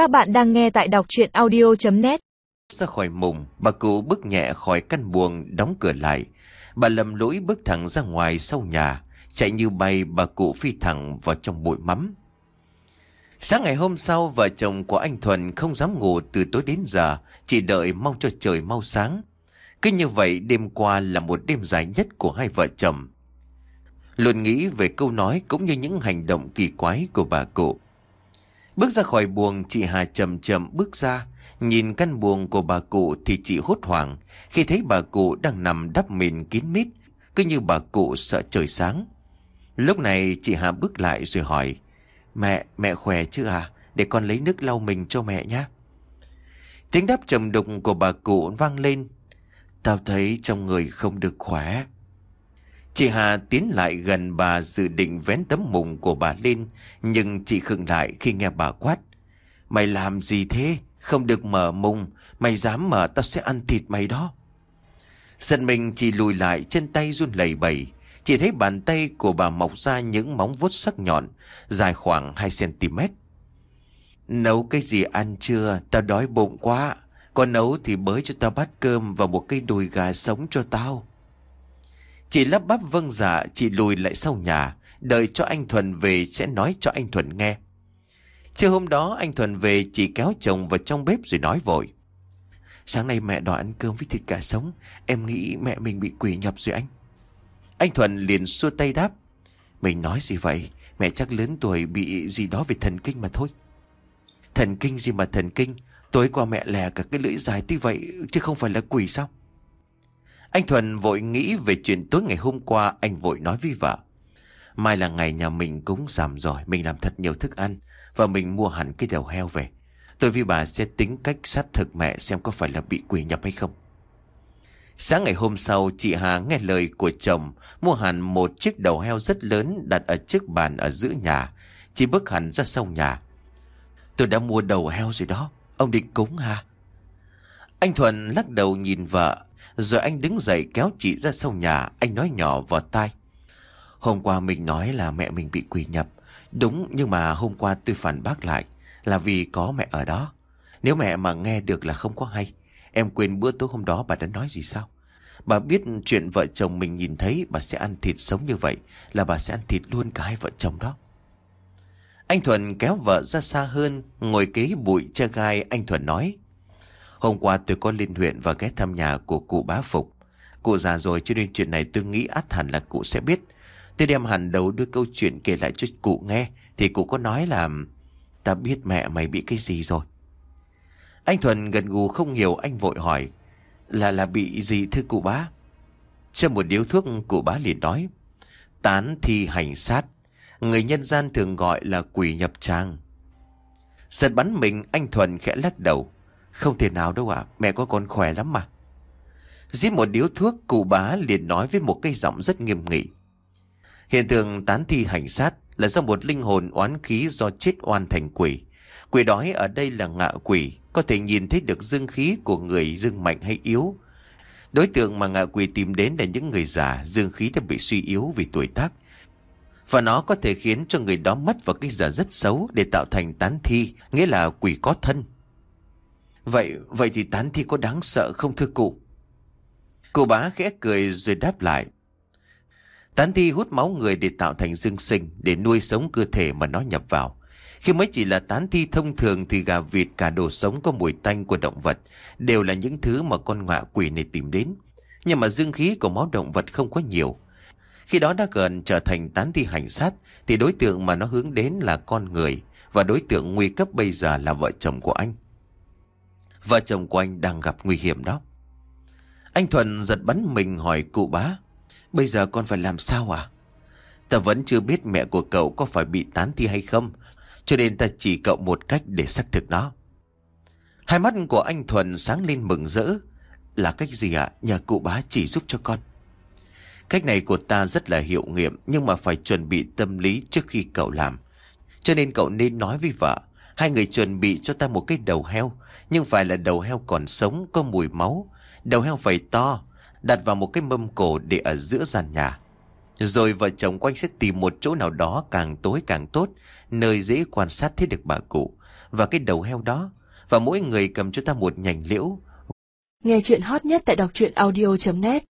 Các bạn đang nghe tại đọc chuyện audio.net Ra khỏi mùng, bà cụ bước nhẹ khỏi căn buồng đóng cửa lại. Bà lầm lũi bước thẳng ra ngoài sau nhà, chạy như bay bà cụ phi thẳng vào trong bụi mắm. Sáng ngày hôm sau, vợ chồng của anh Thuần không dám ngủ từ tối đến giờ, chỉ đợi mong cho trời mau sáng. Cứ như vậy đêm qua là một đêm dài nhất của hai vợ chồng. Luôn nghĩ về câu nói cũng như những hành động kỳ quái của bà cụ. Bước ra khỏi buồng chị Hà chậm chậm bước ra. Nhìn căn buồng của bà cụ thì chị hốt hoảng. Khi thấy bà cụ đang nằm đắp mền kín mít Cứ như bà cụ sợ trời sáng. Lúc này chị Hà bước lại rồi hỏi Mẹ, mẹ khỏe chứ à? Để con lấy nước lau mình cho mẹ nhé Tiếng đáp trầm đục của bà cụ vang lên. Tao thấy trong người không được khỏe. Chị Hà tiến lại gần bà dự định vén tấm mùng của bà lên, Nhưng chị khựng lại khi nghe bà quát, Mày làm gì thế? Không được mở mùng, Mày dám mở tao sẽ ăn thịt mày đó. Giận mình, chị lùi lại chân tay run lẩy bẩy. Chỉ thấy bàn tay của bà mọc ra những móng vuốt sắc nhọn, Dài khoảng 2cm Nấu cái gì ăn chưa? Tao đói bụng quá. Còn nấu thì bới cho tao bát cơm Và một cây đùi gà sống cho tao. Chị lắp bắp vâng dạ Chị lùi lại sau nhà. Đợi cho anh Thuần về sẽ nói cho anh Thuần nghe. Chiều hôm đó, anh Thuần về Chị kéo chồng vào trong bếp rồi nói vội. Sáng nay mẹ đòi ăn cơm với thịt cả sống. Em nghĩ mẹ mình bị quỷ nhập rồi anh. Anh Thuần liền xua tay đáp. Mình nói gì vậy? Mẹ chắc lớn tuổi bị gì đó về thần kinh mà thôi. Thần kinh gì mà thần kinh? Tối qua mẹ lè cả cái lưỡi dài tí vậy, Chứ không phải là quỷ sao? Anh Thuần vội nghĩ về chuyện tối ngày hôm qua anh vội nói với vợ. Mai là ngày nhà mình cúng giảm rồi, mình làm thật nhiều thức ăn và mình mua hẳn cái đầu heo về. Tôi với bà sẽ tính cách sát thực mẹ xem có phải là bị quỷ nhập hay không. Sáng ngày hôm sau, chị Hà nghe lời của chồng mua hẳn một chiếc đầu heo rất lớn đặt ở chiếc bàn ở giữa nhà. Chị bước hẳn ra sau nhà. Tôi đã mua đầu heo rồi đó, ông định cúng hả? Anh Thuần lắc đầu nhìn vợ, rồi anh đứng dậy kéo chị ra sau nhà, Anh nói nhỏ vào tai. Hôm qua mình nói là mẹ mình bị quỷ nhập. Đúng, nhưng mà hôm qua tôi phản bác lại Là vì có mẹ ở đó. Nếu mẹ mà nghe được là không có hay. Em quên bữa tối hôm đó bà đã nói gì sao? Bà biết chuyện vợ chồng mình nhìn thấy Bà sẽ ăn thịt sống như vậy Là bà sẽ ăn thịt luôn cả hai vợ chồng đó. Anh Thuần kéo vợ ra xa hơn, Ngồi kế bụi che gai, Anh Thuần nói Hôm qua tôi có lên huyện và ghé thăm nhà của cụ bá Phục. Cụ già rồi cho nên chuyện này tôi nghĩ át hẳn là cụ sẽ biết. Tôi đem hẳn đầu đưa câu chuyện kể lại cho cụ nghe. Thì cụ có nói là, Ta biết mẹ mày bị cái gì rồi. Anh Thuần gần gù không hiểu, anh vội hỏi, Là là bị gì thưa cụ bá? Cho một điếu thuốc, cụ bá liền nói, Tán thi hành sát Người nhân gian thường gọi là quỷ nhập trang Giật bắn mình, anh Thuần khẽ lắc đầu không thể nào đâu ạ, mẹ có con khỏe lắm mà. Giết một điếu thuốc, cụ bá liền nói với một cây giọng rất nghiêm nghị. Hiện tượng tán thi hành sát là do một linh hồn oán khí do chết oan thành quỷ. Quỷ đói ở đây là ngạ quỷ, có thể nhìn thấy được dương khí của người dương mạnh hay yếu. Đối tượng mà ngạ quỷ tìm đến là những người già, dương khí đã bị suy yếu vì tuổi tác. Và nó có thể khiến cho người đó mất vào cái giờ rất xấu để tạo thành tán thi, nghĩa là quỷ có thân. Vậy, vậy thì tán thi có đáng sợ không thưa cụ? Cụ bá khẽ cười rồi đáp lại. Tán thi hút máu người để tạo thành dương sinh, để nuôi sống cơ thể mà nó nhập vào. Khi mới chỉ là tán thi thông thường thì gà vịt cả đồ sống có mùi tanh của động vật đều là những thứ mà con ngạ quỷ này tìm đến. Nhưng mà dương khí của máu động vật không có nhiều. Khi đó đã gần trở thành tán thi hành sát thì đối tượng mà nó hướng đến là con người và đối tượng nguy cấp bây giờ là vợ chồng của anh. Vợ chồng của anh đang gặp nguy hiểm đó. Anh Thuần giật bắn mình hỏi cụ bá. Bây giờ con phải làm sao à? Ta vẫn chưa biết mẹ của cậu có phải bị tán thi hay không. Cho nên ta chỉ cậu một cách để xác thực nó. Hai mắt của anh Thuần sáng lên mừng rỡ. Là cách gì ạ? À? Cụ bá chỉ giúp cho con. Cách này của ta rất là hiệu nghiệm, nhưng mà phải chuẩn bị tâm lý trước khi cậu làm. Cho nên cậu nên nói với vợ. Hai người chuẩn bị cho ta một cái đầu heo nhưng phải là đầu heo còn sống, Có mùi máu Đầu heo phải to, Đặt vào một cái mâm cổ để ở giữa sàn nhà Rồi vợ chồng của anh sẽ tìm một chỗ nào đó Càng tối càng tốt, Nơi dễ quan sát thấy được bà cụ và cái đầu heo đó. Và mỗi người cầm cho ta một nhành liễu. Nghe chuyện hot nhất tại đọc truyện audio.net